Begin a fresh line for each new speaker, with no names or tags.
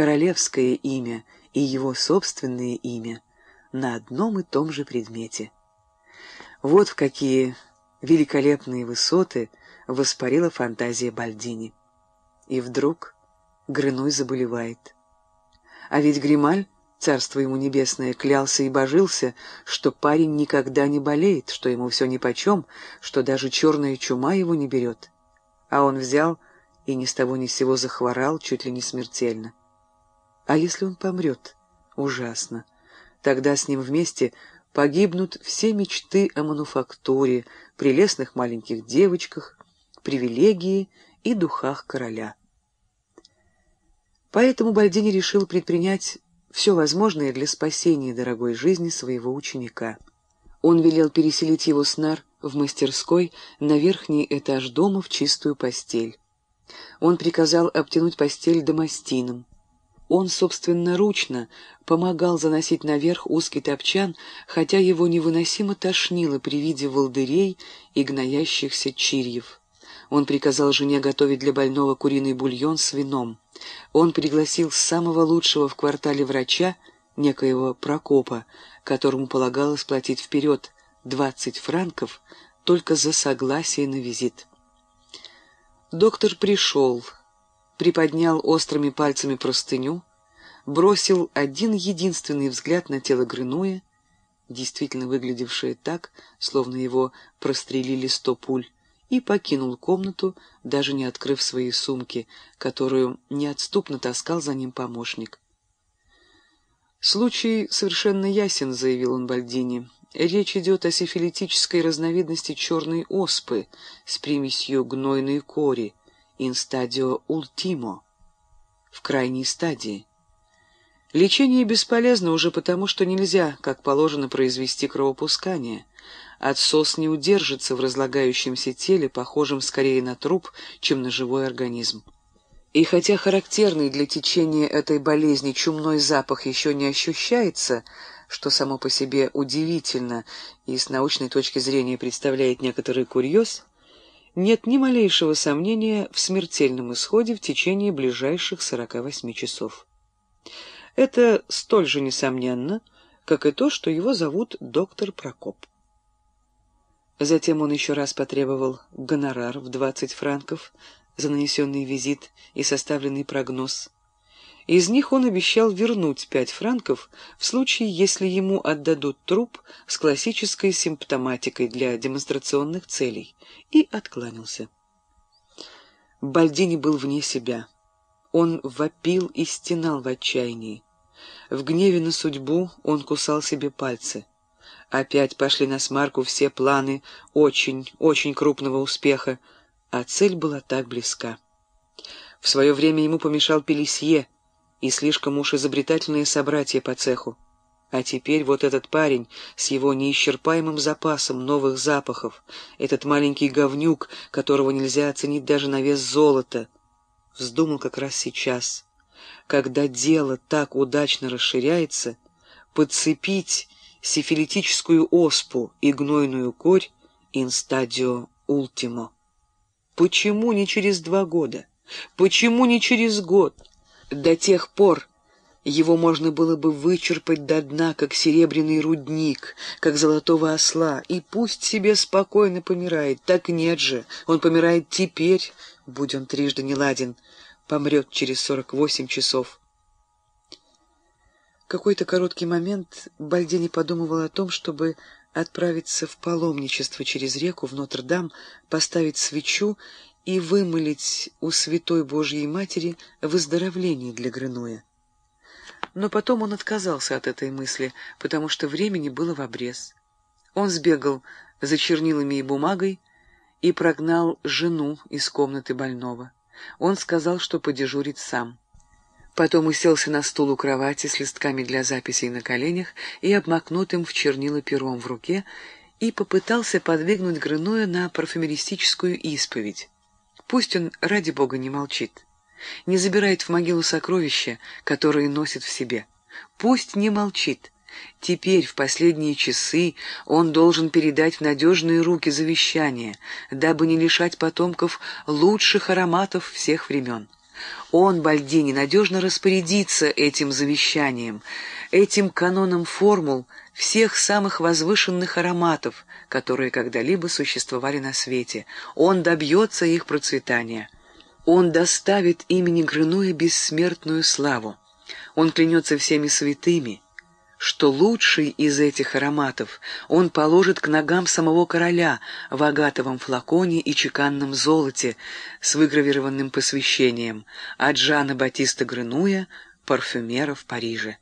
королевское имя и его собственное имя на одном и том же предмете. Вот в какие великолепные высоты воспарила фантазия Бальдини. И вдруг Грыной заболевает. А ведь Грималь, царство ему небесное, клялся и божился, что парень никогда не болеет, что ему все нипочем, что даже черная чума его не берет. А он взял и ни с того ни с сего захворал, чуть ли не смертельно. А если он помрет? Ужасно. Тогда с ним вместе погибнут все мечты о мануфактуре, прелестных маленьких девочках, привилегии и духах короля. Поэтому Бальдини решил предпринять все возможное для спасения дорогой жизни своего ученика. Он велел переселить его с нар в мастерской на верхний этаж дома в чистую постель. Он приказал обтянуть постель домостином. Он собственноручно помогал заносить наверх узкий топчан, хотя его невыносимо тошнило при виде волдырей и гноящихся чирьев. Он приказал жене готовить для больного куриный бульон с вином. Он пригласил самого лучшего в квартале врача, некоего Прокопа, которому полагалось платить вперед 20 франков только за согласие на визит. Доктор пришел, приподнял острыми пальцами простыню, бросил один единственный взгляд на тело Грынуя, действительно выглядевшее так, словно его прострелили сто пуль, и покинул комнату, даже не открыв свои сумки, которую неотступно таскал за ним помощник. «Случай совершенно ясен», — заявил он Бальдини. «Речь идет о сифилитической разновидности черной оспы с примесью гнойной кори, инстадио ультимо, в крайней стадии. Лечение бесполезно уже потому, что нельзя, как положено, произвести кровопускание. Отсос не удержится в разлагающемся теле, похожем скорее на труп, чем на живой организм. И хотя характерный для течения этой болезни чумной запах еще не ощущается, что само по себе удивительно и с научной точки зрения представляет некоторый курьез, нет ни малейшего сомнения в смертельном исходе в течение ближайших 48 часов. Это столь же несомненно, как и то, что его зовут доктор Прокоп. Затем он еще раз потребовал гонорар в 20 франков за нанесенный визит и составленный прогноз. Из них он обещал вернуть 5 франков в случае, если ему отдадут труп с классической симптоматикой для демонстрационных целей, и откланялся. Бальдини был вне себя. Он вопил и стенал в отчаянии. В гневе на судьбу он кусал себе пальцы. Опять пошли на смарку все планы очень, очень крупного успеха, а цель была так близка. В свое время ему помешал Пелесье и слишком уж изобретательные собратья по цеху. А теперь вот этот парень с его неисчерпаемым запасом новых запахов, этот маленький говнюк, которого нельзя оценить даже на вес золота — вздумал как раз сейчас, когда дело так удачно расширяется, подцепить сифилитическую оспу и гнойную корь инстадио ультимо. Почему не через два года? Почему не через год? До тех пор его можно было бы вычерпать до дна, как серебряный рудник, как золотого осла, и пусть себе спокойно помирает. Так нет же, он помирает теперь, будь он трижды неладен, помрет через сорок восемь часов. Какой-то короткий момент Бальдини подумывал о том, чтобы отправиться в паломничество через реку в Нотр-Дам, поставить свечу и вымолить у Святой Божьей Матери выздоровление для Грынуя. Но потом он отказался от этой мысли, потому что времени было в обрез. Он сбегал за чернилами и бумагой, и прогнал жену из комнаты больного. Он сказал, что подежурит сам. Потом уселся на стул у кровати с листками для записей на коленях и обмакнутым в чернила пером в руке и попытался подвигнуть Грыноя на парфюмеристическую исповедь. Пусть он, ради бога, не молчит, не забирает в могилу сокровища, которые носит в себе. Пусть не молчит, Теперь, в последние часы, он должен передать в надежные руки завещание, дабы не лишать потомков лучших ароматов всех времен. Он, Бальдини, надежно распорядится этим завещанием, этим каноном формул всех самых возвышенных ароматов, которые когда-либо существовали на свете. Он добьется их процветания. Он доставит имени Грынуя бессмертную славу. Он клянется всеми святыми, что лучший из этих ароматов он положит к ногам самого короля в агатовом флаконе и чеканном золоте с выгравированным посвящением от Жана Батиста Грынуя, парфюмера в Париже.